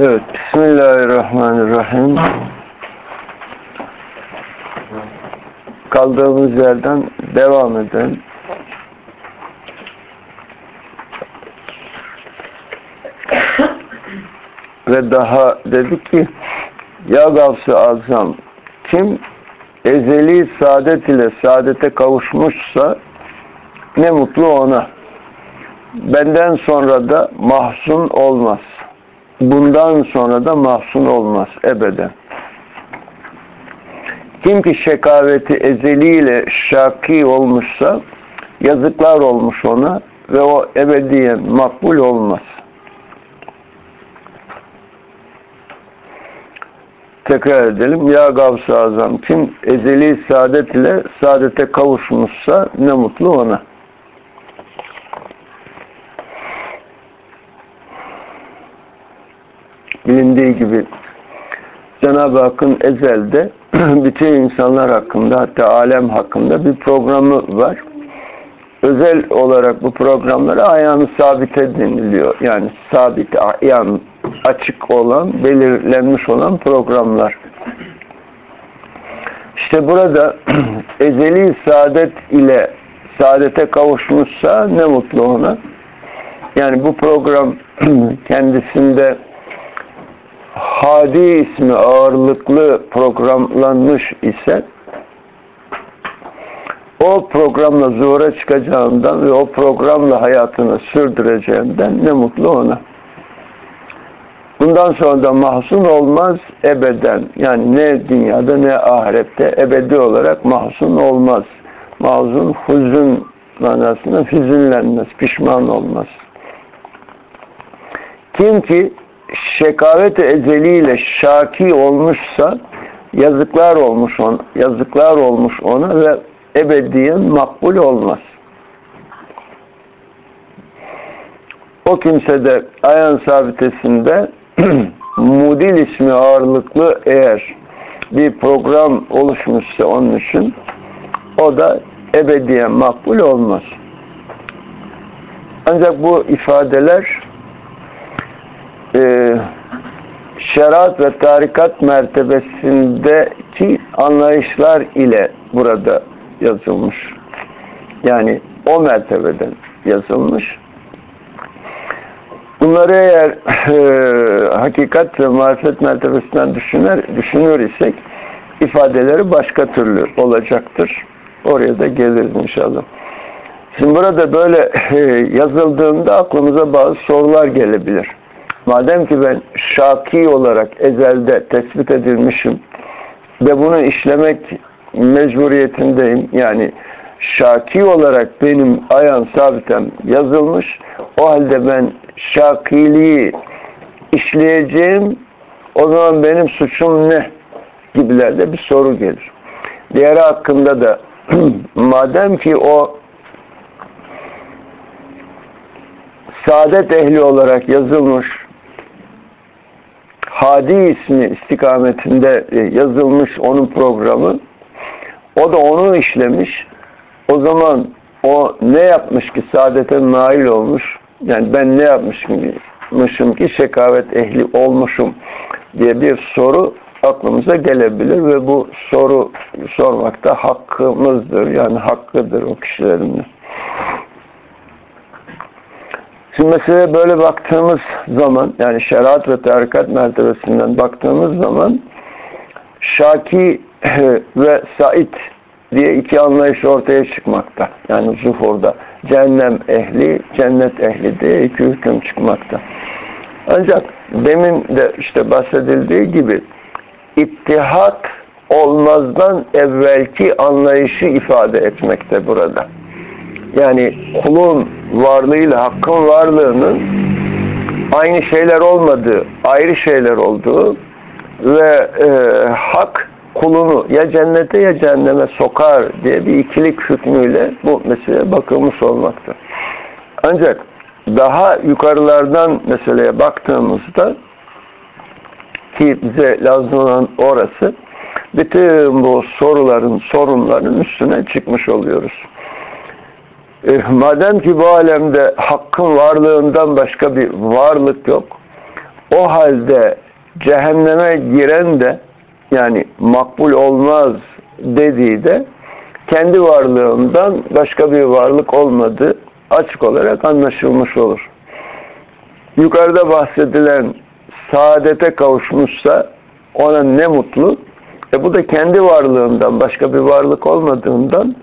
Evet, Bismillahirrahmanirrahim. Kaldığımız yerden devam edelim. Ve daha dedik ki Ya Gavs-ı Azam kim ezeli saadet ile saadete kavuşmuşsa ne mutlu ona. Benden sonra da mahzun olmaz. Bundan sonra da mahzun olmaz ebeden. Kim ki şekaveti ezeliyle şaki olmuşsa yazıklar olmuş ona ve o ebediyen makbul olmaz. Tekrar edelim. Ya Gavs-ı Azam kim ezeli saadet ile saadete kavuşmuşsa ne mutlu ona. Bilindiği gibi Cenab-ı Hakk'ın ezelde bütün insanlar hakkında hatta alem hakkında bir programı var. Özel olarak bu programlara ayağını sabite deniliyor. Yani sabit, ayağın açık olan, belirlenmiş olan programlar. İşte burada ezeli saadet ile saadete kavuşmuşsa ne mutlu ona. Yani bu program kendisinde Hadi ismi ağırlıklı programlanmış ise o programla zuhura çıkacağından ve o programla hayatını sürdüreceğinden ne mutlu ona. Bundan sonra da mahzun olmaz ebeden. Yani ne dünyada ne ahirette ebedi olarak mahzun olmaz. Mahzun huzun manasında hüzünlenmez, pişman olmaz. Kim ki şekavet-i ezeliyle şaki olmuşsa yazıklar olmuş ona, yazıklar olmuş ona ve ebediyen makbul olmaz. O kimse de ayan sabitesinde mudil ismi ağırlıklı eğer bir program oluşmuşsa onun için o da ebediyen makbul olmaz. Ancak bu ifadeler e, şeriat ve tarikat mertebesindeki anlayışlar ile burada yazılmış. Yani o mertebeden yazılmış. Bunları eğer e, hakikat ve marifet mertebesinden düşünür, düşünür isek ifadeleri başka türlü olacaktır. Oraya da geliriz inşallah. Şimdi burada böyle e, yazıldığında aklımıza bazı sorular gelebilir. Madem ki ben şaki olarak ezelde tespit edilmişim ve bunu işlemek mecburiyetindeyim. Yani şaki olarak benim ayan sabitem yazılmış. O halde ben şakiliği işleyeceğim. O zaman benim suçum ne? Gibilerde bir soru gelir. Diğeri hakkında da madem ki o saadet ehli olarak yazılmış Hadi ismi istikametinde e, yazılmış onun programı. O da onu işlemiş. O zaman o ne yapmış ki saadete nail olmuş? Yani ben ne yapmışım ki şekavet ehli olmuşum diye bir soru aklımıza gelebilir ve bu soru sormakta hakkımızdır. Yani hakkıdır o kişilerin. Şimdi meseleye böyle baktığımız zaman yani şeriat ve tarikat mertebesinden baktığımız zaman Şaki ve Said diye iki anlayış ortaya çıkmakta. Yani zuhurda. Cehennem ehli, cennet ehli diye iki hüküm çıkmakta. Ancak demin de işte bahsedildiği gibi ittihat olmazdan evvelki anlayışı ifade etmekte burada yani kulun varlığıyla hakkın varlığının aynı şeyler olmadığı, ayrı şeyler olduğu ve e, hak kulunu ya cennete ya cehenneme sokar diye bir ikilik hükmüyle bu meseleye bakılmış olmakta. Ancak daha yukarılardan meseleye baktığımızda ki bize lazım olan orası bütün bu soruların, sorunların üstüne çıkmış oluyoruz. E, madem ki bu alemde hakkın varlığından başka bir varlık yok, o halde cehenneme giren de yani makbul olmaz dediği de kendi varlığından başka bir varlık olmadığı açık olarak anlaşılmış olur. Yukarıda bahsedilen saadete kavuşmuşsa ona ne mutlu. E bu da kendi varlığından başka bir varlık olmadığından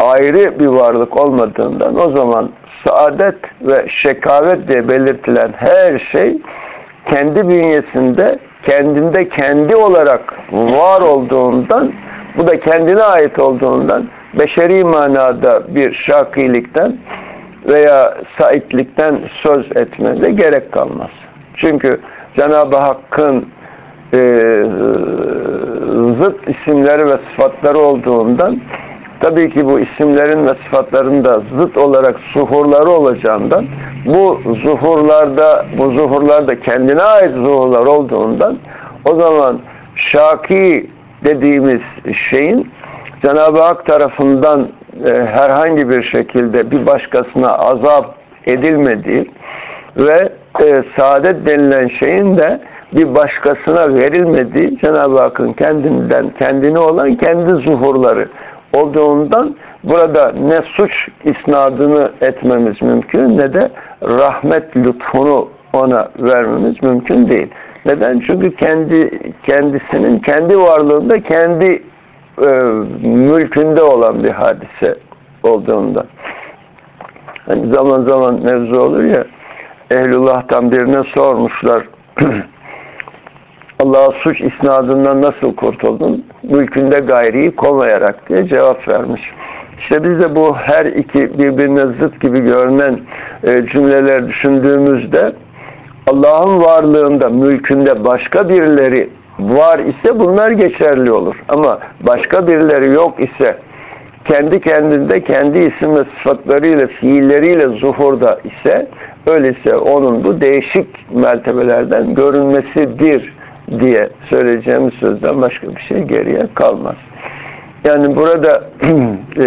ayrı bir varlık olmadığından o zaman saadet ve şekavet diye belirtilen her şey kendi bünyesinde kendinde kendi olarak var olduğundan bu da kendine ait olduğundan beşeri manada bir şakilikten veya saitlikten söz etmede gerek kalmaz. Çünkü Cenab-ı Hakk'ın e, zıt isimleri ve sıfatları olduğundan tabii ki bu isimlerin ve sıfatların da zıt olarak zuhurları olacağından bu zuhurlarda bu zuhurlarda kendine ait zuhurlar olduğundan o zaman şaki dediğimiz şeyin Cenab-ı Hak tarafından e, herhangi bir şekilde bir başkasına azap edilmediği ve e, saadet denilen şeyin de bir başkasına verilmediği Cenab-ı Hakk'ın kendinden kendine olan kendi zuhurları olduğundan burada ne suç isnadını etmemiz mümkün ne de rahmet lütfunu ona vermemiz mümkün değil. Neden? Çünkü kendi kendisinin kendi varlığında kendi e, mülkünde olan bir hadise olduğunda. Hani zaman zaman mevzu olur ya Ehlullah'tan birine sormuşlar Allah'a suç isnadından nasıl kurtuldun? Mülkünde gayriyi kovayarak diye cevap vermiş. İşte biz de bu her iki birbirine zıt gibi görünen e, cümleler düşündüğümüzde Allah'ın varlığında, mülkünde başka birileri var ise bunlar geçerli olur. Ama başka birileri yok ise kendi kendinde kendi isim ve sıfatlarıyla, fiilleriyle zuhurda ise öyleyse onun bu değişik mertebelerden görünmesidir diye söyleyeceğimiz sözden başka bir şey geriye kalmaz. Yani burada e,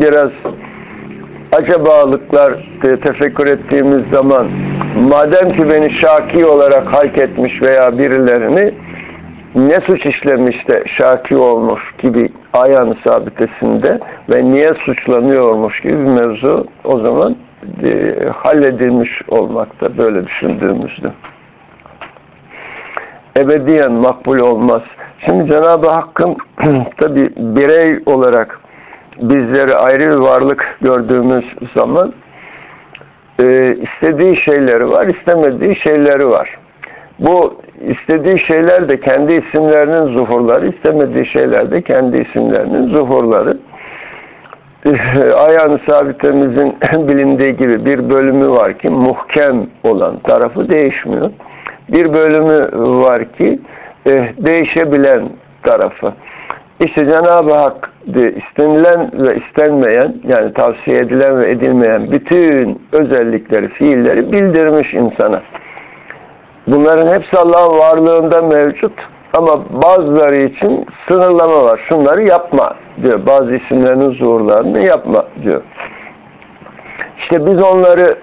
biraz acabalıklar tefekkür ettiğimiz zaman madem ki beni şaki olarak halk etmiş veya birilerini ne suç işlemiş de şaki olmuş gibi ayağını sabitesinde ve niye suçlanıyormuş gibi bir mevzu o zaman e, halledilmiş olmakta böyle düşündüğümüzde. Ebediyen makbul olmaz. Şimdi Cenab-ı Hakk'ın tabi birey olarak bizleri ayrı bir varlık gördüğümüz zaman e, istediği şeyleri var, istemediği şeyleri var. Bu istediği şeyler de kendi isimlerinin zuhurları, istemediği şeyler de kendi isimlerinin zuhurları. Ayağını sabitemizin bilindiği gibi bir bölümü var ki muhkem olan tarafı değişmiyor. Bir bölümü var ki e, değişebilen tarafı. İşte Cenab-ı Hak istenilen ve istenmeyen yani tavsiye edilen ve edilmeyen bütün özellikleri, fiilleri bildirmiş insana. Bunların hepsi Allah'ın varlığında mevcut ama bazıları için sınırlama var. Şunları yapma diyor. Bazı isimlerinin zuhurlarını yapma diyor. İşte biz onları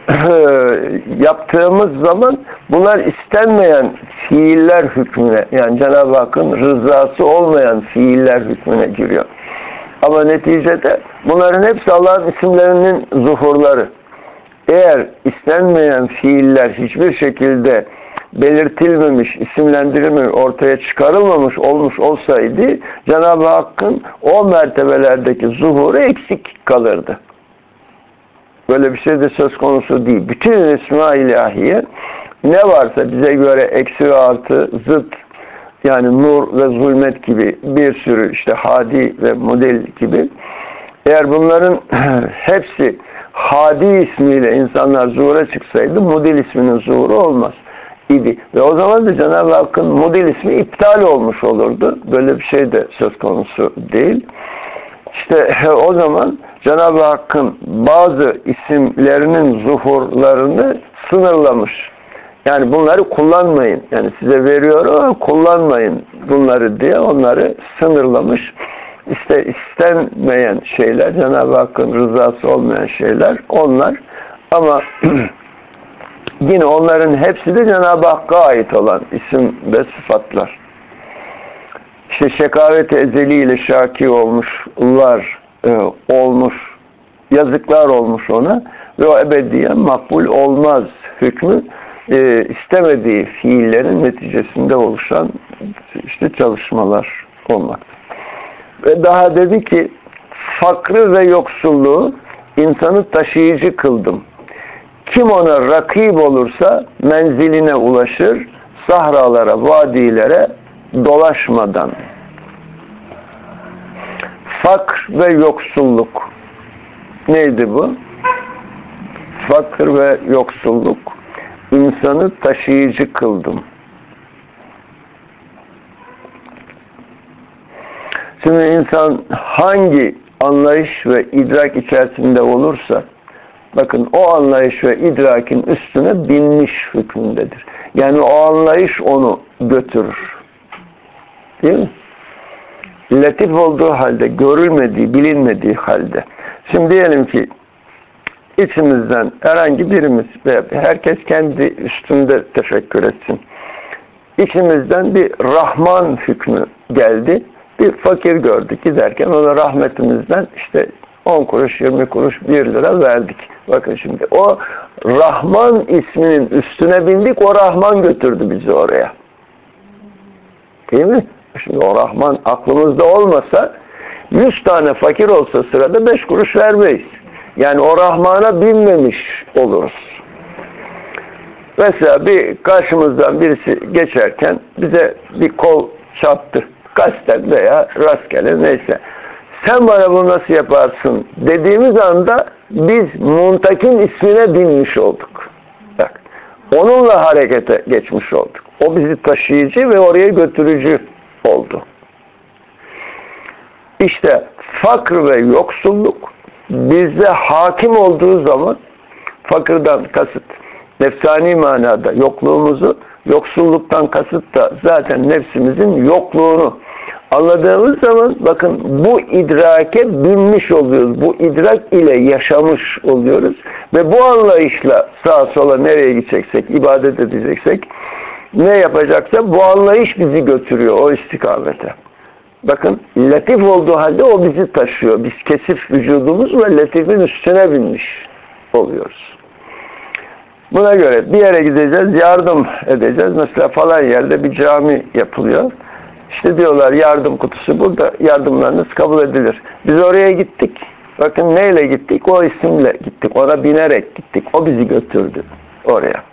yaptığımız zaman bunlar istenmeyen fiiller hükmüne yani Cenab-ı Hakk'ın rızası olmayan fiiller hükmüne giriyor. Ama neticede bunların hepsi Allah'ın isimlerinin zuhurları. Eğer istenmeyen fiiller hiçbir şekilde belirtilmemiş, isimlendirilmemiş, ortaya çıkarılmamış olmuş olsaydı Cenab-ı Hakk'ın o mertebelerdeki zuhuru eksik kalırdı. Böyle bir şey de söz konusu değil. Bütün isma ilahiye ne varsa bize göre eksi ve artı, zıt yani nur ve zulmet gibi bir sürü işte hadi ve model gibi eğer bunların hepsi hadi ismiyle insanlar zuhura çıksaydı model isminin zuhuru olmaz idi. Ve o zaman da Cenab-ı Hakk'ın model ismi iptal olmuş olurdu. Böyle bir şey de söz konusu değil. İşte o zaman Cenab-ı Hakk'ın bazı isimlerinin zuhurlarını sınırlamış. Yani bunları kullanmayın. Yani size veriyorum ama kullanmayın bunları diye onları sınırlamış. işte istenmeyen şeyler, Cenab-ı Hakk'ın rızası olmayan şeyler onlar. Ama yine onların hepsi de Cenab-ı Hakk'a ait olan isim ve sıfatlar. İşte şekavet ezeli ile şaki olmuşlar, e, olmuş, yazıklar olmuş ona ve o ebediyen makbul olmaz hükmü e, istemediği fiillerin neticesinde oluşan işte çalışmalar olmak. Ve daha dedi ki fakrı ve yoksulluğu insanı taşıyıcı kıldım. Kim ona rakip olursa menziline ulaşır, sahralara, vadilere dolaşmadan. Fakr ve yoksulluk. Neydi bu? Fakr ve yoksulluk. İnsanı taşıyıcı kıldım. Şimdi insan hangi anlayış ve idrak içerisinde olursa bakın o anlayış ve idrakin üstüne binmiş hükmündedir. Yani o anlayış onu götürür. Değil mi? Latif olduğu halde, görülmediği, bilinmediği halde. Şimdi diyelim ki içimizden herhangi birimiz veya herkes kendi üstünde tefekkür etsin. İçimizden bir Rahman hükmü geldi bir fakir gördük giderken ona rahmetimizden işte 10 kuruş, 20 kuruş, 1 lira verdik. Bakın şimdi o Rahman isminin üstüne bindik, o Rahman götürdü bizi oraya. Değil mi? Şimdi o Rahman aklımızda olmasa 100 tane fakir olsa sırada 5 kuruş vermeyiz. Yani o Rahman'a binmemiş oluruz. Mesela bir karşımızdan birisi geçerken bize bir kol çarptı kasten veya rastgele neyse. Sen bana bunu nasıl yaparsın dediğimiz anda biz muntakin ismine binmiş olduk. Bak, onunla harekete geçmiş olduk. O bizi taşıyıcı ve oraya götürücü oldu. İşte fakr ve yoksulluk bizde hakim olduğu zaman fakırdan kasıt nefsani manada yokluğumuzu yoksulluktan kasıt da zaten nefsimizin yokluğunu anladığımız zaman bakın bu idrake binmiş oluyoruz. Bu idrak ile yaşamış oluyoruz. Ve bu anlayışla sağa sola nereye gideceksek, ibadet edeceksek ne yapacaksa bu anlayış bizi götürüyor o istikamete. Bakın latif olduğu halde o bizi taşıyor. Biz kesif vücudumuz ve latifin üstüne binmiş oluyoruz. Buna göre bir yere gideceğiz, yardım edeceğiz. Mesela falan yerde bir cami yapılıyor. İşte diyorlar yardım kutusu burada yardımlarınız kabul edilir. Biz oraya gittik. Bakın neyle gittik? O isimle gittik. Ona binerek gittik. O bizi götürdü oraya.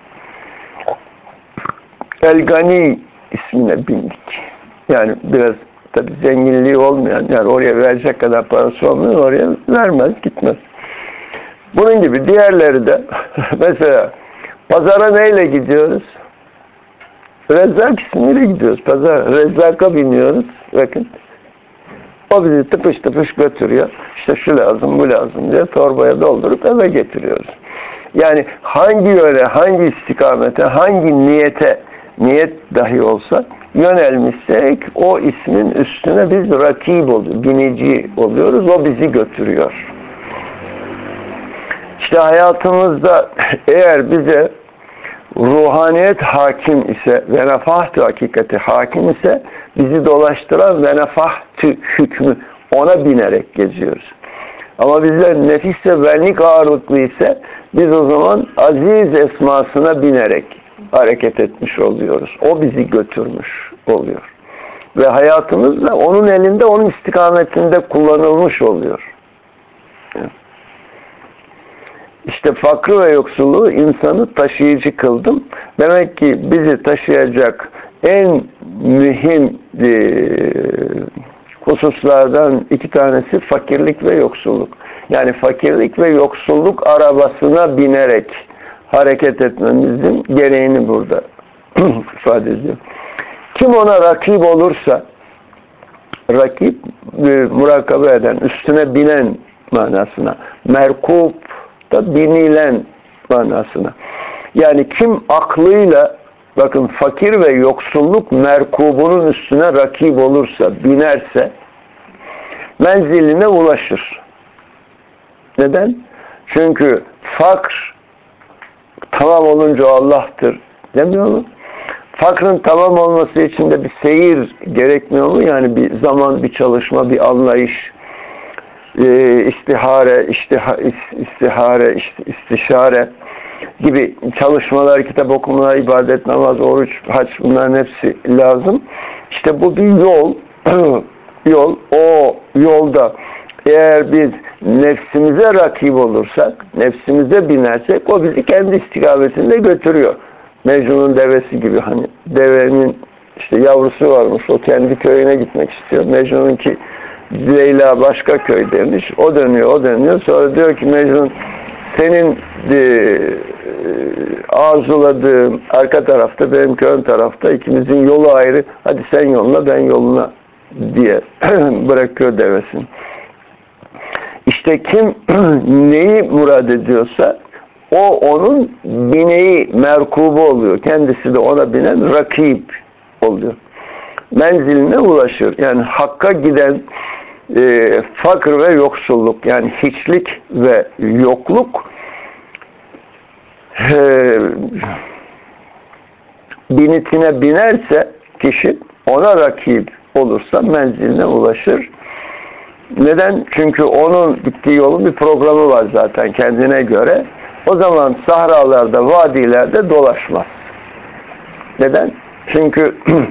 El Gani ismine bindik. Yani biraz tabi zenginliği olmayan yani oraya verecek kadar parası olmayan oraya vermez gitmez. Bunun gibi diğerleri de mesela pazara neyle gidiyoruz? Rezzak ismiyle gidiyoruz. Pazar Rezzak'a biniyoruz. Bakın. O bizi tıpış tıpış götürüyor. İşte şu lazım, bu lazım diye torbaya doldurup eve getiriyoruz. Yani hangi yöne, hangi istikamete, hangi niyete, niyet dahi olsa yönelmişsek o ismin üstüne biz rakip oluyoruz, binici oluyoruz. O bizi götürüyor. İşte hayatımızda eğer bize ruhaniyet hakim ise ve nefahtü hakikati hakim ise bizi dolaştıran ve nefahtü hükmü ona binerek geziyoruz. Ama bizler nefis ve benlik ağırlıklı ise biz o zaman aziz esmasına binerek hareket etmiş oluyoruz. O bizi götürmüş oluyor. Ve hayatımız da onun elinde, onun istikametinde kullanılmış oluyor. İşte fakrı ve yoksulluğu insanı taşıyıcı kıldım. Demek ki bizi taşıyacak en mühim e, hususlardan iki tanesi fakirlik ve yoksulluk. Yani fakirlik ve yoksulluk arabasına binerek hareket etmemizin gereğini burada ifade ediyor. Kim ona rakip olursa rakip e, murakabe eden, üstüne binen manasına merkup da binilen manasına. Yani kim aklıyla bakın fakir ve yoksulluk merkubunun üstüne rakip olursa, binerse menziline ulaşır. Neden? Çünkü fakr tamam olunca Allah'tır demiyor mu? Fakrın tamam olması için de bir seyir gerekmiyor mu? Yani bir zaman, bir çalışma, bir anlayış, e, istihare, istiha, istihare, istişare gibi çalışmalar, kitap okumalar, ibadet, namaz, oruç, hac bunların hepsi lazım. İşte bu bir yol, yol, o yolda eğer biz nefsimize rakip olursak, nefsimize binersek o bizi kendi istikametinde götürüyor. Mecnun'un devesi gibi hani devenin işte yavrusu varmış o kendi köyüne gitmek istiyor. Mecnun'un ki Leyla başka köy demiş. O dönüyor, o dönüyor. Sonra diyor ki Mecnun senin e, arzuladığım arka tarafta, benim ön tarafta ikimizin yolu ayrı. Hadi sen yoluna, ben yoluna diye bırakıyor devesini. İşte kim neyi murad ediyorsa o onun bineği merkubu oluyor. Kendisi de ona binen rakip oluyor. Menziline ulaşır. Yani hakka giden e, fakir ve yoksulluk yani hiçlik ve yokluk e, binitine binerse kişi ona rakip olursa menziline ulaşır. Neden? Çünkü onun gittiği yolun bir programı var zaten kendine göre. O zaman sahralarda, vadilerde dolaşmaz. Neden? Çünkü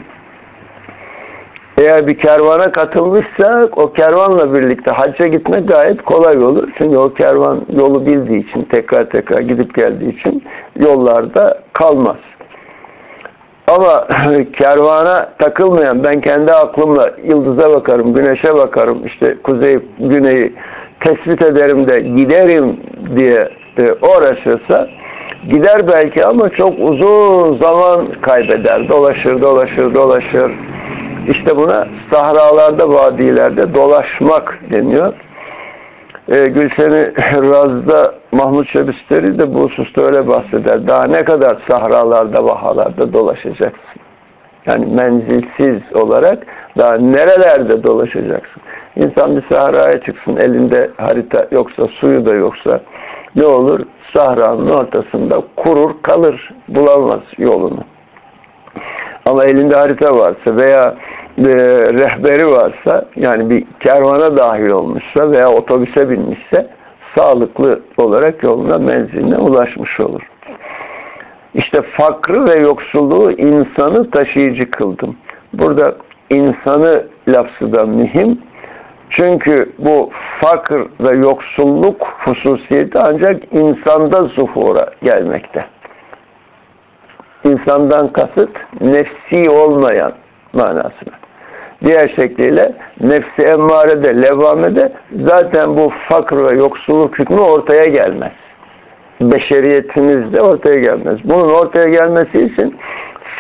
eğer bir kervana katılmışsak o kervanla birlikte hacca gitmek gayet kolay olur. Çünkü o kervan yolu bildiği için, tekrar tekrar gidip geldiği için yollarda kalmaz. Ama kervana takılmayan, ben kendi aklımla yıldıza bakarım, güneşe bakarım, işte kuzey, güneyi tespit ederim de giderim diye e, uğraşırsa gider belki ama çok uzun zaman kaybeder. Dolaşır, dolaşır, dolaşır. İşte buna sahralarda, vadilerde dolaşmak deniyor. E, Gülşen-i Raz'da Mahmut Şebisteri de bu hususta öyle bahseder. Daha ne kadar sahralarda, vahalarda dolaşacaksın? Yani menzilsiz olarak daha nerelerde dolaşacaksın? İnsan bir sahraya çıksın, elinde harita yoksa, suyu da yoksa ne olur? Sahranın ortasında kurur kalır, bulamaz yolunu. Ama elinde harita varsa veya e, rehberi varsa yani bir kervana dahil olmuşsa veya otobüse binmişse sağlıklı olarak yoluna menziline ulaşmış olur. İşte fakrı ve yoksulluğu insanı taşıyıcı kıldım. Burada insanı lafzı da mühim. Çünkü bu fakr ve yoksulluk hususiyeti ancak insanda zuhura gelmekte. İnsandan kasıt nefsi olmayan manasına. Diğer şekliyle nefsi emmarede, levamede zaten bu fakr ve yoksulluk hükmü ortaya gelmez. Beşeriyetimizde ortaya gelmez. Bunun ortaya gelmesi için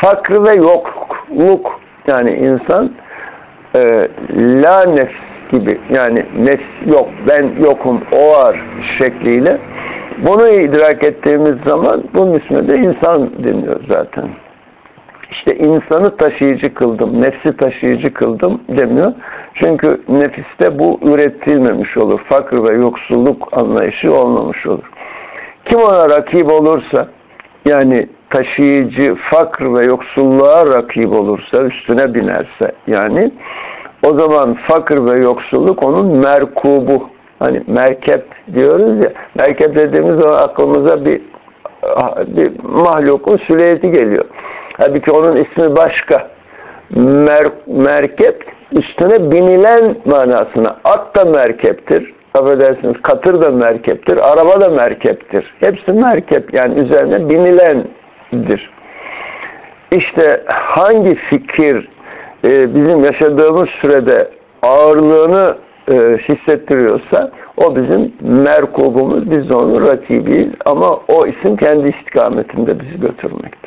fakr ve yokluk yani insan e, la nefs gibi yani nefs yok, ben yokum, o var şekliyle bunu idrak ettiğimiz zaman bunun ismi de insan deniyor zaten. İşte insanı taşıyıcı kıldım, nefsi taşıyıcı kıldım demiyor. Çünkü nefiste bu üretilmemiş olur. Fakir ve yoksulluk anlayışı olmamış olur. Kim ona rakip olursa, yani taşıyıcı, fakr ve yoksulluğa rakip olursa, üstüne binerse yani o zaman fakir ve yoksulluk onun merkubu. Hani merkep diyoruz ya, merkep dediğimiz zaman aklımıza bir bir mahlukun süleyeti geliyor. Halbuki onun ismi başka. Mer, merkep üstüne binilen manasına. At da merkeptir. Affedersiniz katır da merkeptir. Araba da merkeptir. Hepsi merkep yani üzerine binilendir. İşte hangi fikir e, bizim yaşadığımız sürede ağırlığını e, hissettiriyorsa o bizim merkubumuz, biz onun rakibiyiz ama o isim kendi istikametinde bizi götürmekte.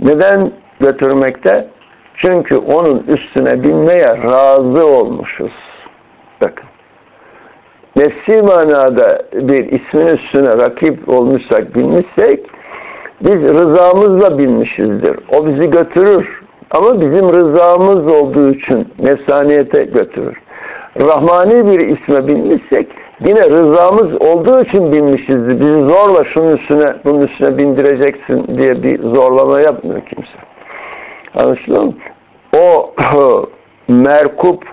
Neden götürmekte? Çünkü onun üstüne binmeye razı olmuşuz. Bakın. Nefsi manada bir ismin üstüne rakip olmuşsak, binmişsek biz rızamızla binmişizdir. O bizi götürür. Ama bizim rızamız olduğu için nefsaniyete götürür. Rahmani bir isme binmişsek yine rızamız olduğu için binmişizdir. Bizi zorla şunun üstüne, bunun üstüne bindireceksin diye bir zorlama yapmıyor kimse. Anlaşılıyor mu? O merkup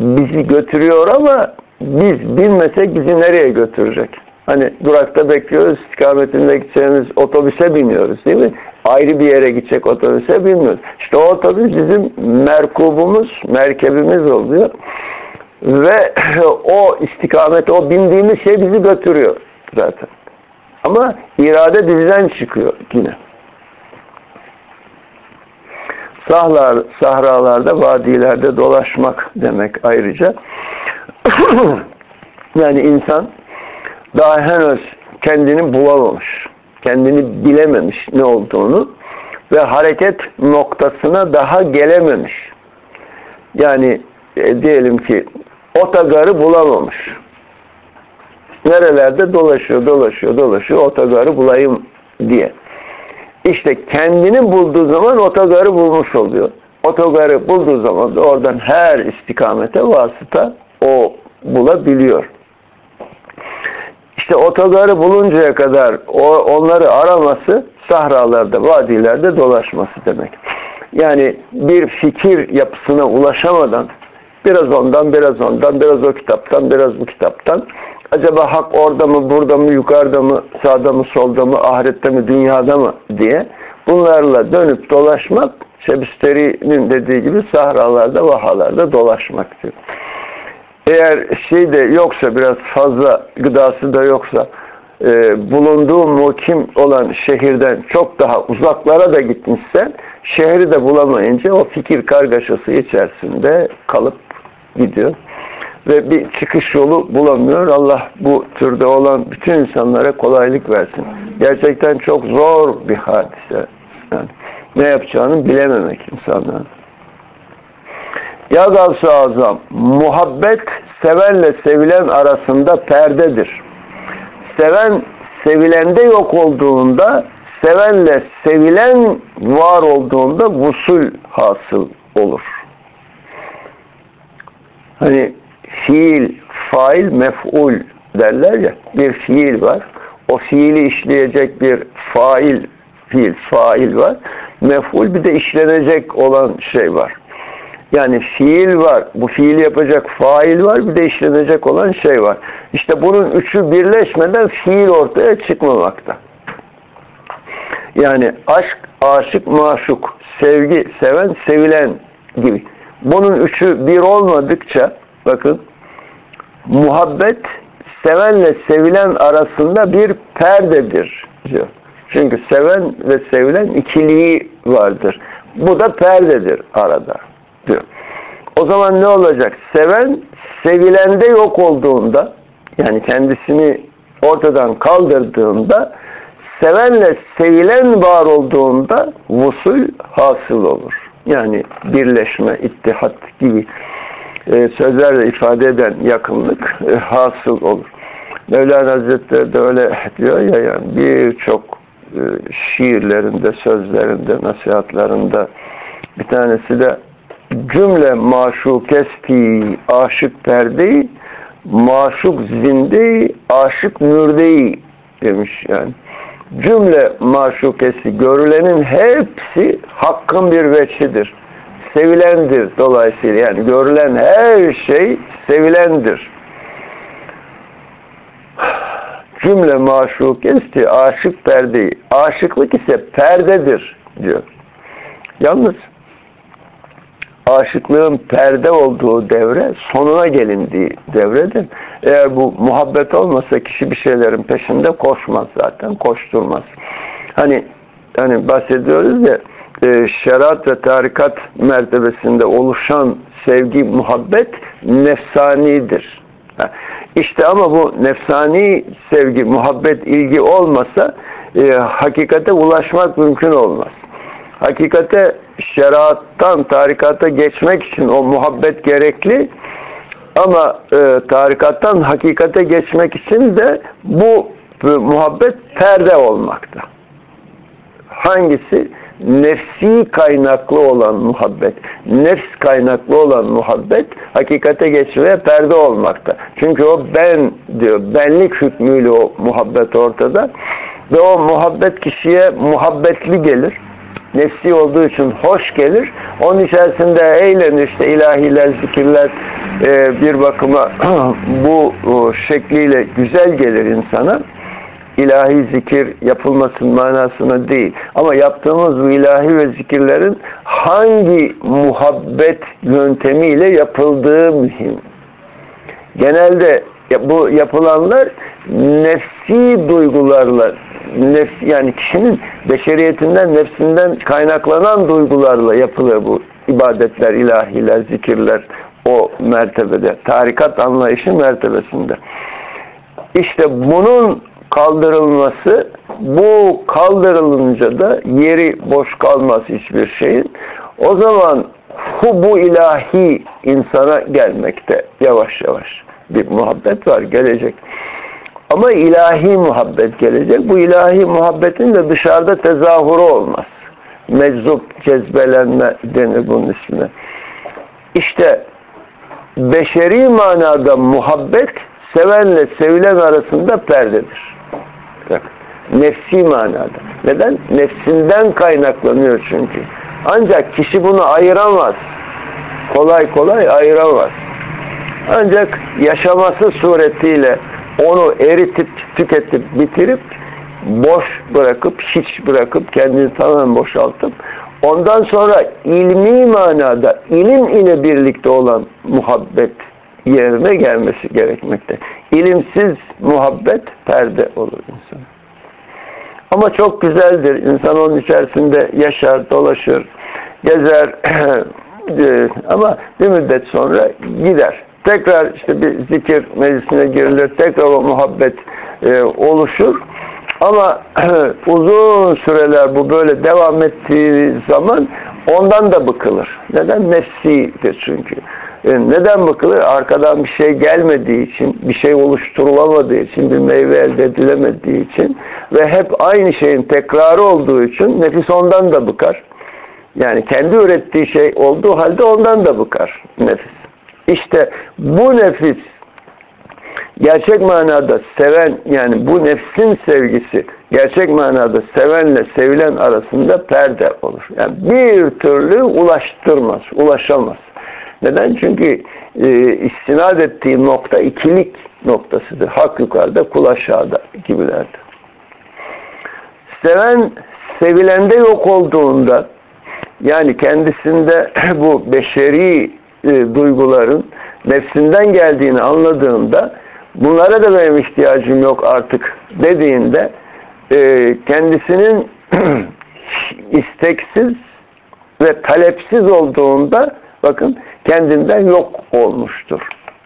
bizi götürüyor ama biz bilmesek bizi nereye götürecek? Hani durakta bekliyoruz, istikametinde gideceğimiz otobüse biniyoruz değil mi? Ayrı bir yere gidecek otobüse binmiyoruz. İşte o otobüs bizim merkubumuz, merkebimiz oluyor. Ve o istikamet, o bindiğimiz şey bizi götürüyor zaten. Ama irade bizden çıkıyor yine. Sahlar, sahralarda, vadilerde dolaşmak demek ayrıca. yani insan daha henüz kendini bulamamış, kendini bilememiş ne olduğunu ve hareket noktasına daha gelememiş. Yani e, diyelim ki otogarı bulamamış. Nerelerde dolaşıyor, dolaşıyor, dolaşıyor otogarı bulayım diye. İşte kendini bulduğu zaman otogarı bulmuş oluyor. Otogarı bulduğu zaman da oradan her istikamete vasıta o bulabiliyor. İşte otogarı buluncaya kadar onları araması sahralarda, vadilerde dolaşması demek. Yani bir fikir yapısına ulaşamadan biraz ondan, biraz ondan, biraz o kitaptan, biraz bu kitaptan acaba hak orada mı, burada mı, yukarıda mı, sağda mı, solda mı, ahirette mi, dünyada mı diye bunlarla dönüp dolaşmak Şebisteri'nin dediği gibi sahralarda, vahalarda dolaşmaktır. Eğer şey de yoksa biraz fazla gıdası da yoksa e, bulunduğu mukim olan şehirden çok daha uzaklara da gitmişse şehri de bulamayınca o fikir kargaşası içerisinde kalıp gidiyor. Ve bir çıkış yolu bulamıyor. Allah bu türde olan bütün insanlara kolaylık versin. Gerçekten çok zor bir hadise. Yani ne yapacağını bilememek insanların. Ya Gavs-ı Azam, muhabbet sevenle sevilen arasında perdedir. Seven sevilende yok olduğunda, sevenle sevilen var olduğunda vusul hasıl olur. Hani fiil, fail, mef'ul derler ya, bir fiil var. O fiili işleyecek bir fail, fiil, fail var. Mef'ul bir de işlenecek olan şey var. Yani fiil var, bu fiil yapacak fail var, bir de işlenecek olan şey var. İşte bunun üçü birleşmeden fiil ortaya çıkmamakta. Yani aşk, aşık, maşuk, sevgi, seven, sevilen gibi. Bunun üçü bir olmadıkça, bakın, muhabbet, sevenle sevilen arasında bir perdedir diyor. Çünkü seven ve sevilen ikiliği vardır. Bu da perdedir arada diyor. O zaman ne olacak? Seven sevilende yok olduğunda yani kendisini ortadan kaldırdığında sevenle sevilen var olduğunda vusul hasıl olur. Yani birleşme, ittihat gibi e, sözlerle ifade eden yakınlık e, hasıl olur. Mevlana Hazretleri de öyle diyor ya yani birçok e, şiirlerinde, sözlerinde, nasihatlarında bir tanesi de cümle maşukesti aşık perdeyi maşuk zindeyi aşık mürdeyi demiş yani. Cümle maşukesi görülenin hepsi hakkın bir veçidir. Sevilendir dolayısıyla yani görülen her şey sevilendir. Cümle maşukesti aşık perdeyi. Aşıklık ise perdedir diyor. Yalnız aşıklığın perde olduğu devre sonuna gelindiği devredir. Eğer bu muhabbet olmasa kişi bir şeylerin peşinde koşmaz zaten, koşturmaz. Hani hani bahsediyoruz ya e, şeriat ve tarikat mertebesinde oluşan sevgi, muhabbet nefsanidir. İşte ama bu nefsani sevgi, muhabbet, ilgi olmasa e, hakikate ulaşmak mümkün olmaz. Hakikate şeriattan tarikata geçmek için o muhabbet gerekli ama e, tarikattan hakikate geçmek için de bu, bu muhabbet perde olmakta. Hangisi? nefsi kaynaklı olan muhabbet, nefs kaynaklı olan muhabbet hakikate geçmeye perde olmakta. Çünkü o ben diyor, benlik hükmüyle o muhabbet ortada ve o muhabbet kişiye muhabbetli gelir. Nefsi olduğu için hoş gelir. Onun içerisinde eğlenir işte ilahiler, zikirler e, bir bakıma bu şekliyle güzel gelir insana ilahi zikir yapılmasın manasına değil. Ama yaptığımız bu ilahi ve zikirlerin hangi muhabbet yöntemiyle yapıldığı mühim. Genelde bu yapılanlar nefsi duygularla nefs, yani kişinin beşeriyetinden, nefsinden kaynaklanan duygularla yapılır bu ibadetler, ilahiler, zikirler o mertebede. Tarikat anlayışı mertebesinde. İşte bunun kaldırılması bu kaldırılınca da yeri boş kalmaz hiçbir şeyin. O zaman bu ilahi insana gelmekte yavaş yavaş bir muhabbet var gelecek. Ama ilahi muhabbet gelecek. Bu ilahi muhabbetin de dışarıda tezahürü olmaz. Meczup, cezbelenme denir bunun ismine. İşte beşeri manada muhabbet sevenle sevilen arasında perdedir. Bak, nefsi manada. Neden? Nefsinden kaynaklanıyor çünkü. Ancak kişi bunu ayıramaz. Kolay kolay ayıramaz. Ancak yaşaması suretiyle onu eritip, tüketip, bitirip boş bırakıp, hiç bırakıp, kendini tamamen boşaltıp ondan sonra ilmi manada ilim ile birlikte olan muhabbet yerine gelmesi gerekmekte. İlimsiz muhabbet perde olur insan. Ama çok güzeldir. İnsan onun içerisinde yaşar, dolaşır, gezer e, ama bir müddet sonra gider. Tekrar işte bir zikir meclisine girilir, tekrar o muhabbet e, oluşur. Ama uzun süreler bu böyle devam ettiği zaman ondan da bıkılır. Neden? Nefsidir çünkü. E, neden bakılır? Arkadan bir şey gelmediği için, bir şey oluşturulamadığı için, bir meyve elde edilemediği için ve hep aynı şeyin tekrarı olduğu için nefis ondan da bıkar. Yani kendi ürettiği şey olduğu halde ondan da bıkar nefis. İşte bu nefis gerçek manada seven yani bu nefsin sevgisi gerçek manada sevenle sevilen arasında perde olur. Yani bir türlü ulaştırmaz, ulaşamaz. Neden? Çünkü e, istinad ettiği nokta ikilik noktasıdır. Hak yukarıda, kul aşağıda gibilerdir. Seven, sevilende yok olduğunda yani kendisinde bu beşeri e, duyguların nefsinden geldiğini anladığında bunlara da benim ihtiyacım yok artık dediğinde e, kendisinin isteksiz ve talepsiz olduğunda bakın kendinden yok olmuştur.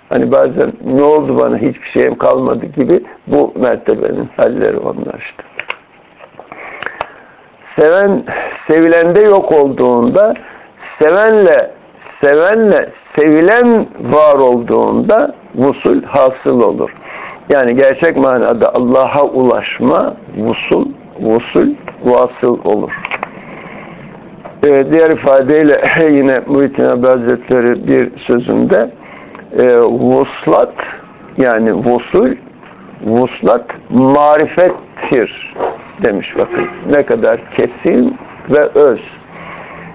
Hani bazen ne oldu bana hiçbir şeyim kalmadı gibi bu mertebenin halleri onlar işte. Seven sevilende yok olduğunda sevenle sevenle sevilen var olduğunda vusul hasıl olur. Yani gerçek manada Allah'a ulaşma vusul, vusul vasıl olur. E, diğer ifadeyle yine Muhittin Abi Hazretleri bir sözünde e, vuslat yani vusul vuslat marifettir demiş bakın. Ne kadar kesin ve öz.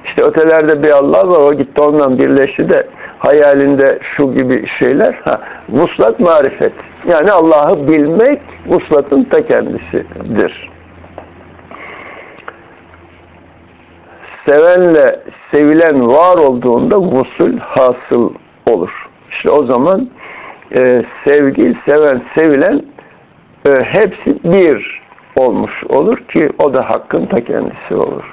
İşte ötelerde bir Allah var o gitti ondan birleşti de hayalinde şu gibi şeyler. Ha, vuslat marifet. Yani Allah'ı bilmek vuslatın ta kendisidir. sevenle sevilen var olduğunda gusül hasıl olur. İşte o zaman e, sevgi, seven, sevilen e, hepsi bir olmuş olur ki o da hakkın ta kendisi olur.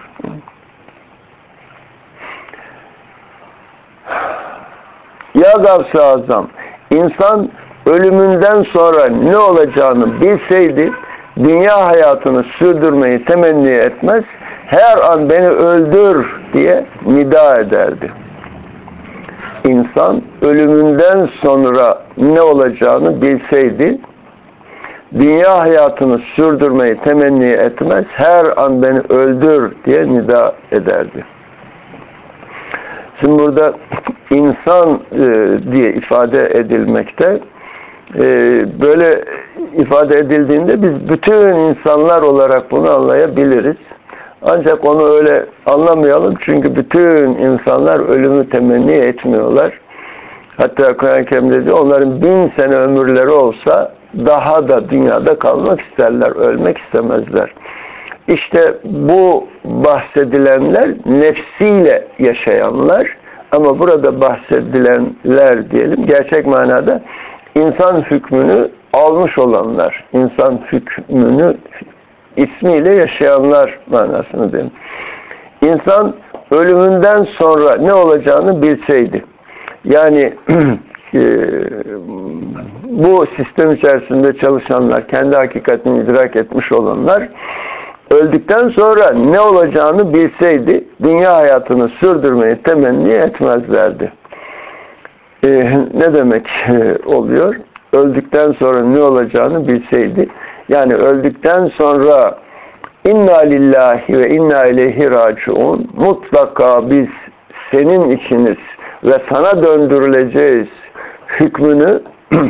Ya Gavs-ı Azam insan ölümünden sonra ne olacağını bilseydi dünya hayatını sürdürmeyi temenni etmez her an beni öldür diye nida ederdi. İnsan ölümünden sonra ne olacağını bilseydi dünya hayatını sürdürmeyi temenni etmez, her an beni öldür diye nida ederdi. Şimdi burada insan e, diye ifade edilmekte e, böyle ifade edildiğinde biz bütün insanlar olarak bunu anlayabiliriz. Ancak onu öyle anlamayalım çünkü bütün insanlar ölümü temenni etmiyorlar. Hatta Kur'an-ı Kerim'de diyor, onların bin sene ömürleri olsa daha da dünyada kalmak isterler, ölmek istemezler. İşte bu bahsedilenler nefsiyle yaşayanlar ama burada bahsedilenler diyelim gerçek manada insan hükmünü almış olanlar, insan hükmünü ismiyle yaşayanlar manasını diyelim. İnsan ölümünden sonra ne olacağını bilseydi, yani e, bu sistem içerisinde çalışanlar, kendi hakikatini idrak etmiş olanlar, öldükten sonra ne olacağını bilseydi, dünya hayatını sürdürmeyi temenni etmezlerdi. Ee, ne demek e, oluyor? Öldükten sonra ne olacağını bilseydi, yani öldükten sonra inna lillahi ve inna ileyhi raciun mutlaka biz senin içiniz ve sana döndürüleceğiz hükmünü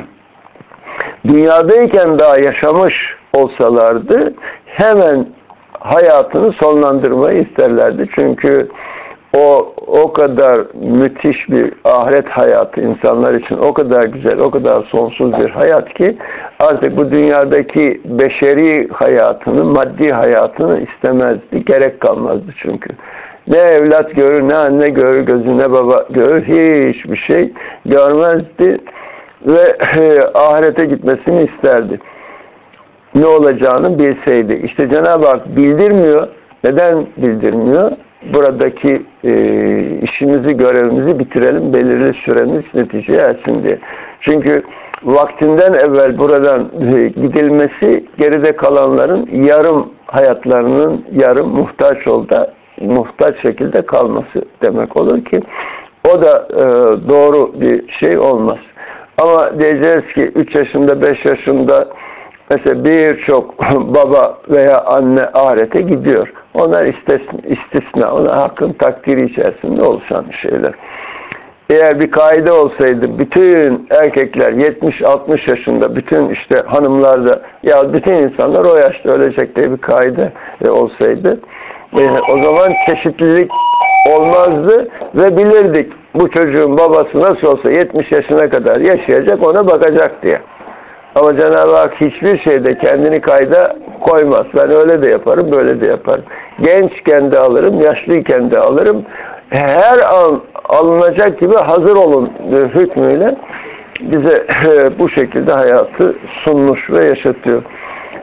dünyadayken daha yaşamış olsalardı hemen hayatını sonlandırmayı isterlerdi. Çünkü o o kadar müthiş bir ahiret hayatı insanlar için o kadar güzel, o kadar sonsuz bir hayat ki artık bu dünyadaki beşeri hayatını, maddi hayatını istemezdi. Gerek kalmazdı çünkü. Ne evlat görür, ne anne görür, gözüne baba görür, hiçbir şey görmezdi ve ahirete gitmesini isterdi. Ne olacağını bilseydi. İşte Cenab-ı Hak bildirmiyor. Neden bildirmiyor? Buradaki e, işimizi, görevimizi bitirelim, belirli süremiz neticeye ersin diye. Çünkü vaktinden evvel buradan e, gidilmesi geride kalanların yarım hayatlarının yarım muhtaç olda muhtaç şekilde kalması demek olur ki o da e, doğru bir şey olmaz. Ama diyeceğiz ki 3 yaşında 5 yaşında mesela birçok baba veya anne ahirete gidiyor. Onlar istisna, onlar hakkın takdiri içerisinde oluşan şeyler. Eğer bir kaide olsaydı bütün erkekler 70-60 yaşında bütün işte hanımlar da ya bütün insanlar o yaşta ölecek diye bir kaide olsaydı e, o zaman çeşitlilik olmazdı ve bilirdik bu çocuğun babası nasıl olsa 70 yaşına kadar yaşayacak ona bakacak diye. Ama Cenab-ı Hak hiçbir şeyde kendini kayda koymaz. Ben öyle de yaparım, böyle de yaparım. Gençken de alırım, yaşlıyken de alırım. Her an alınacak gibi hazır olun hükmüyle bize bu şekilde hayatı sunmuş ve yaşatıyor.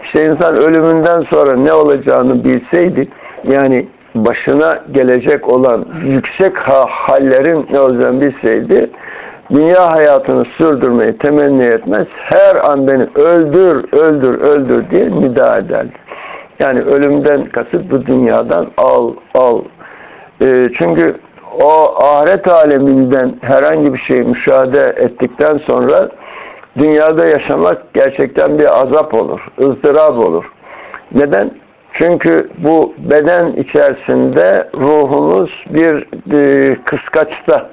İşte insan ölümünden sonra ne olacağını bilseydi, yani başına gelecek olan yüksek hallerin ne olacağını bilseydi, dünya hayatını sürdürmeyi temenni etmez. Her an beni öldür, öldür, öldür diye nida ederdi. Yani ölümden kasıt bu dünyadan al, al. E, çünkü o ahiret aleminden herhangi bir şey müşahede ettikten sonra dünyada yaşamak gerçekten bir azap olur, ızdırap olur. Neden? Çünkü bu beden içerisinde ruhumuz bir e, kıskaçta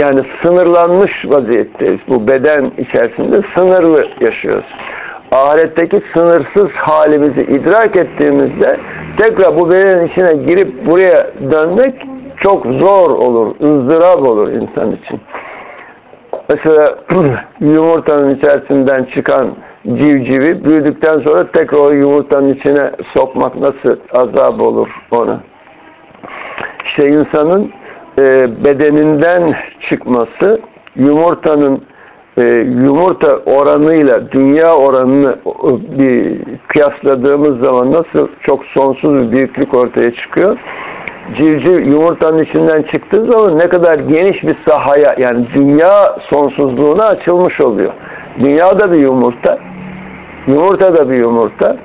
yani sınırlanmış vaziyetteyiz. Bu beden içerisinde sınırlı yaşıyoruz. Ahiretteki sınırsız halimizi idrak ettiğimizde tekrar bu bedenin içine girip buraya dönmek çok zor olur, ızdırap olur insan için. Mesela yumurtanın içerisinden çıkan civcivi büyüdükten sonra tekrar o yumurtanın içine sokmak nasıl azap olur ona. İşte insanın e, bedeninden çıkması yumurtanın e, yumurta oranıyla dünya oranını e, bir kıyasladığımız zaman nasıl çok sonsuz bir büyüklük ortaya çıkıyor. Civciv yumurtanın içinden çıktığı zaman ne kadar geniş bir sahaya yani dünya sonsuzluğuna açılmış oluyor. Dünya da bir yumurta. Yumurta da bir yumurta.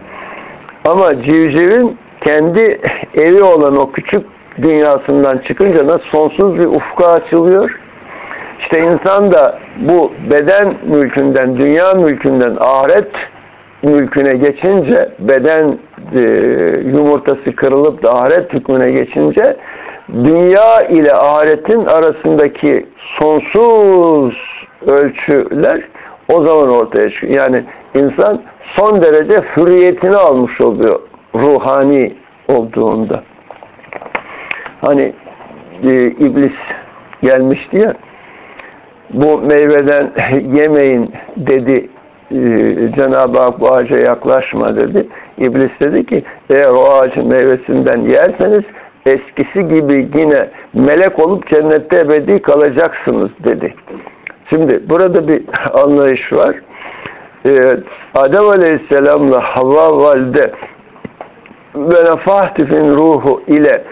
Ama civcivin kendi evi olan o küçük dünyasından çıkınca nasıl sonsuz bir ufka açılıyor. İşte insan da bu beden mülkünden, dünya mülkünden ahiret mülküne geçince beden e, yumurtası kırılıp da ahiret hükmüne geçince dünya ile ahiretin arasındaki sonsuz ölçüler o zaman ortaya çıkıyor. Yani insan son derece hürriyetini almış oluyor ruhani olduğunda. Hani e, iblis gelmişti ya bu meyveden yemeyin dedi e, Cenab-ı Hak bu ağaca yaklaşma dedi. İblis dedi ki eğer o ağacın meyvesinden yerseniz eskisi gibi yine melek olup cennette ebedi kalacaksınız dedi. Şimdi burada bir anlayış var. Ee, Adem Aleyhisselam'la Havva Valide ve nefahtifin ruhu ile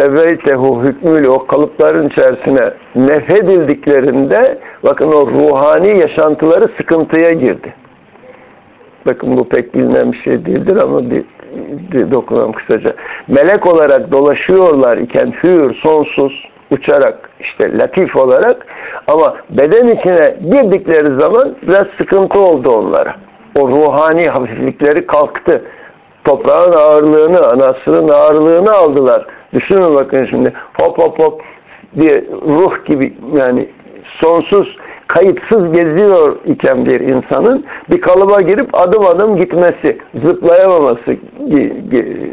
seveytehu hükmüyle o kalıpların içerisine nefedildiklerinde bakın o ruhani yaşantıları sıkıntıya girdi. Bakın bu pek bilinen bir şey değildir ama bir, bir dokunalım kısaca. Melek olarak dolaşıyorlar iken hür, sonsuz, uçarak işte latif olarak ama beden içine girdikleri zaman biraz sıkıntı oldu onlara. O ruhani hafiflikleri kalktı. Toprağın ağırlığını, anasının ağırlığını aldılar. Düşünün bakın şimdi hop hop hop diye ruh gibi yani sonsuz kayıtsız geziyor iken bir insanın bir kalıba girip adım adım gitmesi, zıplayamaması,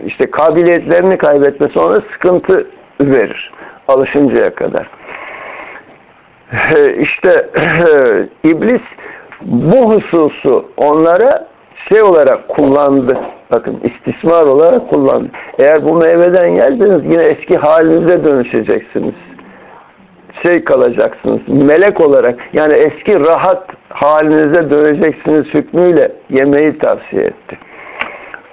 işte kabiliyetlerini kaybetmesi ona sıkıntı verir alışıncaya kadar. İşte iblis bu hususu onlara şey olarak kullandı. Bakın istismar olarak kullandı. Eğer bu meyveden yerseniz yine eski halinize dönüşeceksiniz. Şey kalacaksınız. Melek olarak yani eski rahat halinize döneceksiniz hükmüyle yemeği tavsiye etti.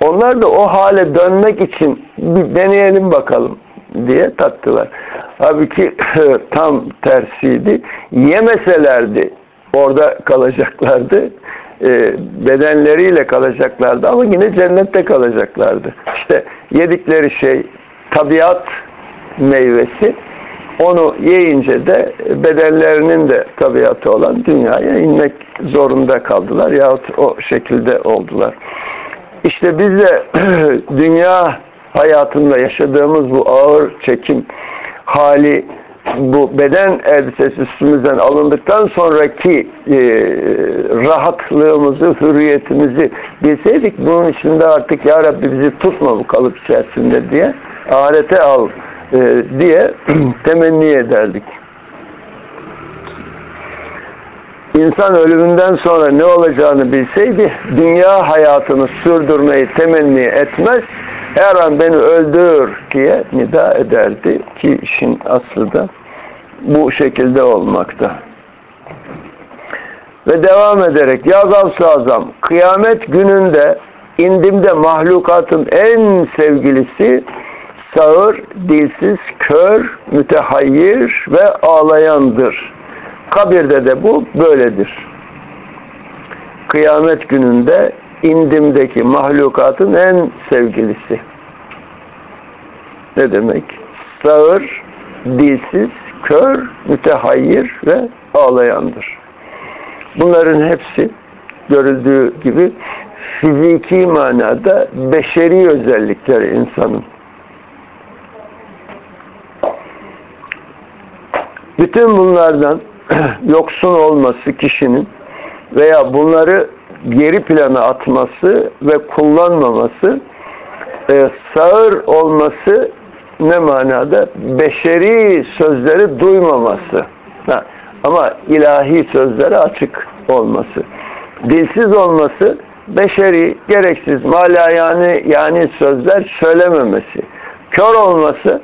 Onlar da o hale dönmek için bir deneyelim bakalım diye tattılar. Halbuki tam tersiydi. Yemeselerdi orada kalacaklardı. E, bedenleriyle kalacaklardı ama yine cennette kalacaklardı. İşte yedikleri şey tabiat meyvesi. Onu yiyince de bedenlerinin de tabiatı olan dünyaya inmek zorunda kaldılar yahut o şekilde oldular. İşte biz de dünya hayatında yaşadığımız bu ağır çekim hali bu beden elbisesi üstümüzden alındıktan sonraki e, rahatlığımızı, hürriyetimizi bilseydik bunun içinde artık Ya Rabbi bizi tutma bu kalıp içerisinde diye ahirete al e, diye temenni ederdik. İnsan ölümünden sonra ne olacağını bilseydi dünya hayatını sürdürmeyi temenni etmez her an beni öldür diye nida ederdi ki işin aslı da bu şekilde olmakta. Ve devam ederek Ya Gavs-ı Azam kıyamet gününde indimde mahlukatın en sevgilisi sağır, dilsiz, kör, mütehayyir ve ağlayandır. Kabirde de bu böyledir. Kıyamet gününde indimdeki mahlukatın en sevgilisi. Ne demek? Sağır, dilsiz, kör, mütehayyir ve ağlayandır. Bunların hepsi görüldüğü gibi fiziki manada beşeri özellikleri insanın. Bütün bunlardan yoksun olması kişinin veya bunları geri plana atması ve kullanmaması e, sağır olması ne manada? Beşeri sözleri duymaması. Ha, ama ilahi sözlere açık olması. Dilsiz olması beşeri, gereksiz, mala yani, yani sözler söylememesi. Kör olması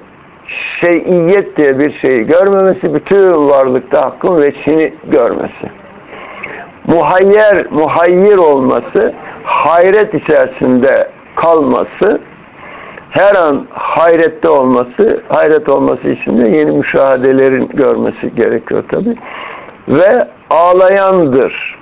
şeyiyet diye bir şeyi görmemesi, bütün varlıkta hakkın veçini görmesi muhayyer, muhayyir olması, hayret içerisinde kalması, her an hayrette olması, hayret olması için de yeni müşahedelerin görmesi gerekiyor tabi. Ve ağlayandır.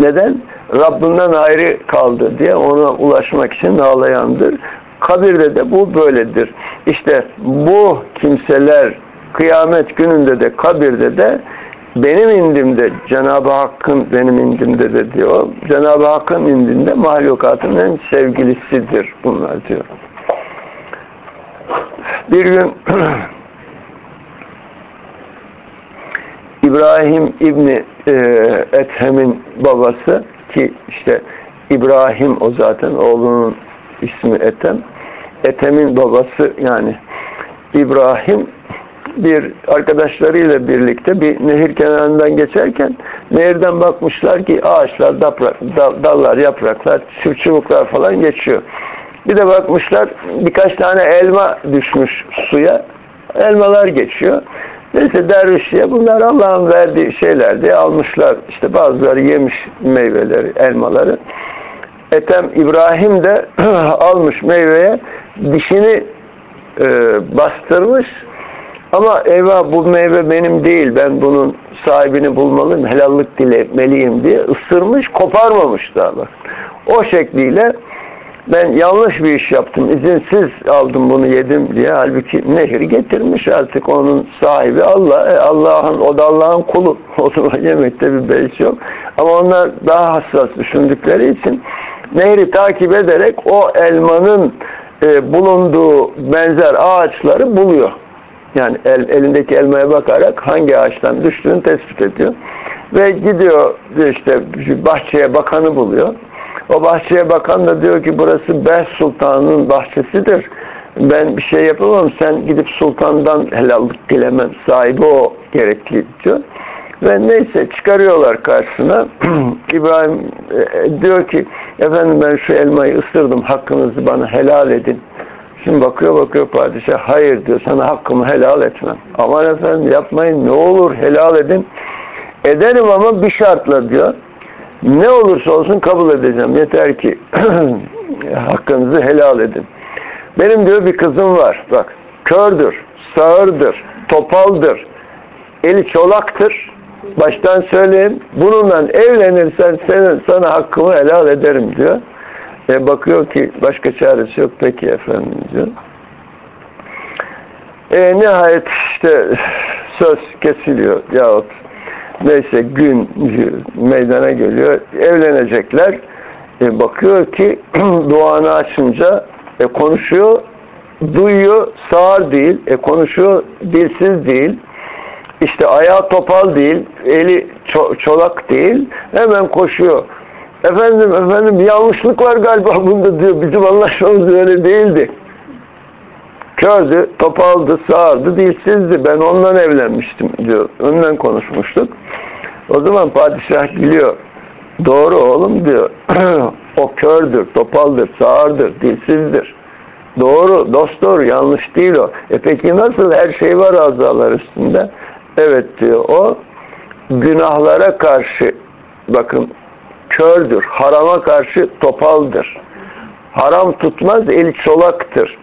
Neden? Rabbinden ayrı kaldı diye ona ulaşmak için ağlayandır. Kabirde de bu böyledir. İşte bu kimseler kıyamet gününde de kabirde de benim indimde Cenab-ı Hakk'ın benim indimde de diyor. Cenab-ı Hakk'ın indinde mahlukatın en sevgilisidir bunlar diyor. Bir gün İbrahim İbni e, Ethem'in babası ki işte İbrahim o zaten oğlunun ismi Ethem. Ethem'in babası yani İbrahim bir arkadaşlarıyla birlikte bir nehir kenarından geçerken nehirden bakmışlar ki ağaçlar, dallar, yapraklar, çubuklar falan geçiyor. Bir de bakmışlar birkaç tane elma düşmüş suya. Elmalar geçiyor. Neyse dervişliğe bunlar Allah'ın verdiği şeyler diye almışlar. İşte bazıları yemiş meyveleri, elmaları. Etem İbrahim de almış meyveye dişini e, bastırmış ama eyvah bu meyve benim değil ben bunun sahibini bulmalıyım helallik dilemeliyim diye ısırmış koparmamış daha bak. O şekliyle ben yanlış bir iş yaptım, izinsiz aldım bunu yedim diye. Halbuki nehri getirmiş artık onun sahibi Allah. E Allah'ın o da Allah'ın kulu. O zaman yemekte bir beis yok. Ama onlar daha hassas düşündükleri için nehri takip ederek o elmanın e, bulunduğu benzer ağaçları buluyor. Yani el, elindeki elmaya bakarak hangi ağaçtan düştüğünü tespit ediyor. Ve gidiyor işte bahçeye bakanı buluyor. O bahçeye bakan da diyor ki burası Beh Sultan'ın bahçesidir. Ben bir şey yapamam. Sen gidip sultandan helallik dilemem. Sahibi o gerekli diyor. Ve neyse çıkarıyorlar karşısına. İbrahim e, diyor ki efendim ben şu elmayı ısırdım. Hakkınızı bana helal edin. Şimdi bakıyor bakıyor padişah hayır diyor sana hakkımı helal etmem. Aman efendim yapmayın ne olur helal edin. Ederim ama bir şartla diyor. Ne olursa olsun kabul edeceğim. Yeter ki hakkınızı helal edin. Benim diyor bir kızım var. Bak kördür, sağırdır, topaldır, eli çolaktır. Baştan söyleyeyim. Bununla evlenirsen senin, sana hakkımı helal ederim diyor. E bakıyor ki başka çaresi yok. Peki efendim diyor. E, nihayet işte söz kesiliyor yahut neyse gün meydana geliyor. Evlenecekler. E, bakıyor ki duanı açınca e, konuşuyor, duyuyor, sağır değil, e, konuşuyor, dilsiz değil. İşte ayağı topal değil, eli ço çolak değil. Hemen koşuyor. Efendim, efendim yanlışlık var galiba bunda diyor. Bizim anlaşmamız öyle değildi. Kördü, topaldı, sağırdı, dilsizdi. Ben ondan evlenmiştim diyor. Önden konuşmuştuk. O zaman padişah biliyor. Doğru oğlum diyor. o kördür, topaldır, sağırdır, dilsizdir. Doğru, dost doğru, yanlış değil o. E peki nasıl her şey var azalar üstünde? Evet diyor o günahlara karşı bakın kördür, harama karşı topaldır. Haram tutmaz, el çolaktır.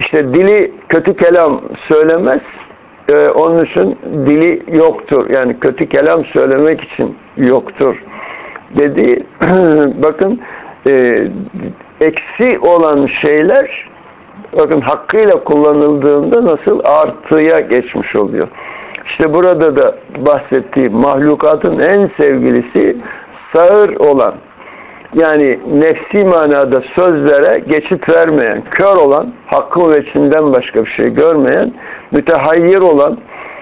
İşte dili kötü kelam söylemez, ee, onun için dili yoktur. Yani kötü kelam söylemek için yoktur. Dedi, bakın e, eksi olan şeyler bakın hakkıyla kullanıldığında nasıl artıya geçmiş oluyor. İşte burada da bahsettiği mahlukatın en sevgilisi sağır olan yani nefsi manada sözlere geçit vermeyen, kör olan, hakkı ve içinden başka bir şey görmeyen, mütehayyir olan,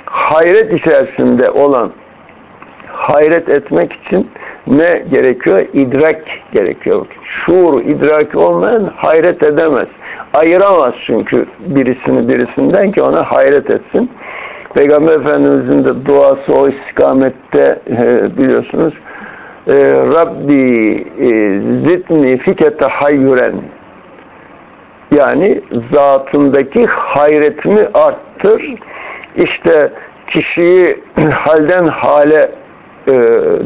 hayret içerisinde olan, hayret etmek için ne gerekiyor? İdrak gerekiyor. Şuur, idraki olmayan hayret edemez. Ayıramaz çünkü birisini birisinden ki ona hayret etsin. Peygamber Efendimizin de duası o istikamette e, biliyorsunuz e, Rabbi e, zidni fike tahayyüren yani zatındaki hayretimi arttır. İşte kişiyi halden hale e,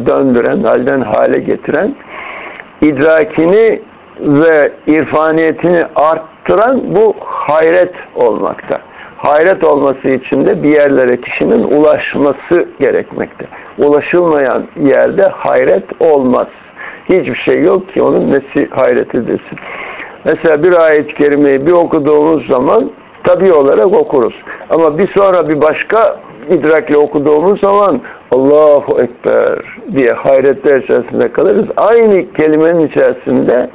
döndüren, halden hale getiren, idrakini ve irfaniyetini arttıran bu hayret olmakta. Hayret olması için de bir yerlere kişinin ulaşması gerekmekte. Ulaşılmayan yerde hayret olmaz. Hiçbir şey yok ki onun nesi hayret edesin. Mesela bir ayet-i kerimeyi bir okuduğumuz zaman tabi olarak okuruz. Ama bir sonra bir başka idrakle okuduğumuz zaman Allahu Ekber diye hayretler içerisinde kalırız. Aynı kelimenin içerisinde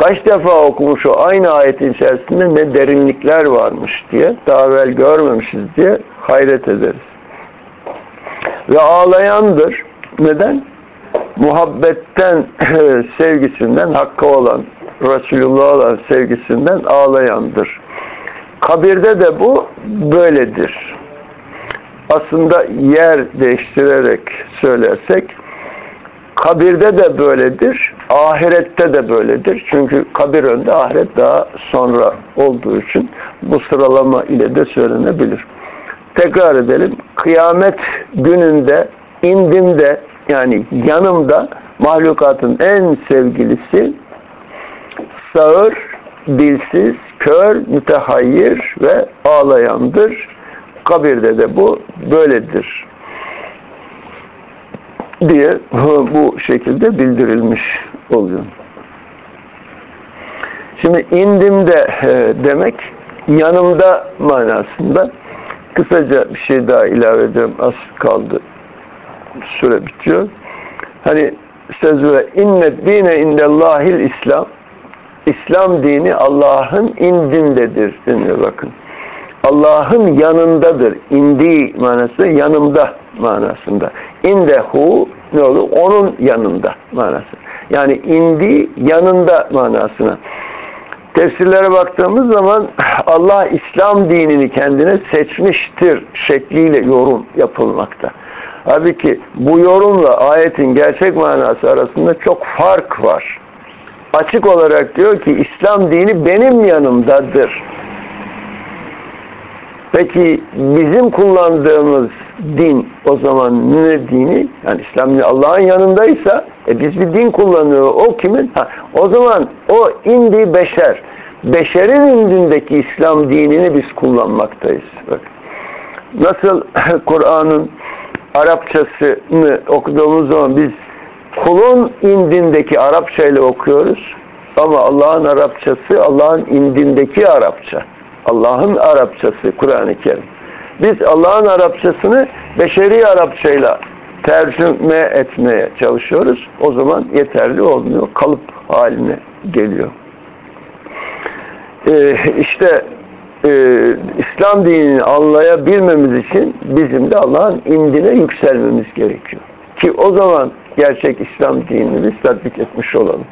kaç defa okumuş o aynı ayetin içerisinde ne derinlikler varmış diye daha evvel görmemişiz diye hayret ederiz. Ve ağlayandır. Neden? Muhabbetten, sevgisinden, hakkı olan, Resulullah olan sevgisinden ağlayandır. Kabirde de bu böyledir. Aslında yer değiştirerek söylersek, kabirde de böyledir, ahirette de böyledir. Çünkü kabir önde, ahiret daha sonra olduğu için bu sıralama ile de söylenebilir. Tekrar edelim. Kıyamet gününde, indimde yani yanımda mahlukatın en sevgilisi sağır, dilsiz, kör, mütehayyir ve ağlayandır. Kabirde de bu böyledir diye bu şekilde bildirilmiş oluyor. Şimdi indimde demek yanımda manasında kısaca bir şey daha ilave edeyim. Az kaldı. Süre bitiyor. Hani sözü innet dine indellahil İslam İslam dini Allah'ın indindedir deniyor bakın. Allah'ın yanındadır. İndi manası yanımda manasında. İndehu ne olur? Onun yanında manası. Yani indi yanında manasına. Tefsirlere baktığımız zaman Allah İslam dinini kendine seçmiştir şekliyle yorum yapılmakta. Halbuki bu yorumla ayetin gerçek manası arasında çok fark var. Açık olarak diyor ki İslam dini benim yanımdadır. Peki bizim kullandığımız din o zaman ne dini? Yani İslam Allah'ın yanındaysa e biz bir din kullanıyor. O kimin? Ha, o zaman o indi beşer. Beşerin indindeki İslam dinini biz kullanmaktayız. Bak. Nasıl Kur'an'ın Arapçasını okuduğumuz zaman biz kulun indindeki Arapça ile okuyoruz. Ama Allah'ın Arapçası Allah'ın indindeki Arapça. Allah'ın Arapçası Kur'an-ı Kerim. Biz Allah'ın Arapçasını beşeri Arapçayla tercüme etmeye çalışıyoruz. O zaman yeterli olmuyor. Kalıp haline geliyor. Ee, işte e, İslam dinini anlayabilmemiz için bizim de Allah'ın indine yükselmemiz gerekiyor. Ki o zaman gerçek İslam dinini biz tatbik etmiş olalım.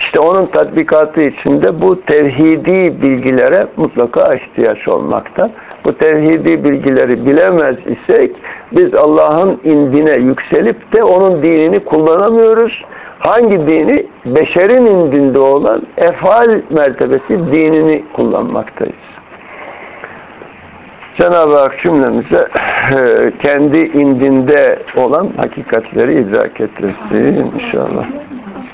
İşte onun tatbikatı içinde bu tevhidi bilgilere mutlaka ihtiyaç olmakta. Bu tevhidi bilgileri bilemez isek biz Allah'ın indine yükselip de onun dinini kullanamıyoruz. Hangi dini? Beşerin indinde olan efal mertebesi dinini kullanmaktayız. Cenab-ı Hak cümlemize kendi indinde olan hakikatleri idrak ettirsin inşallah.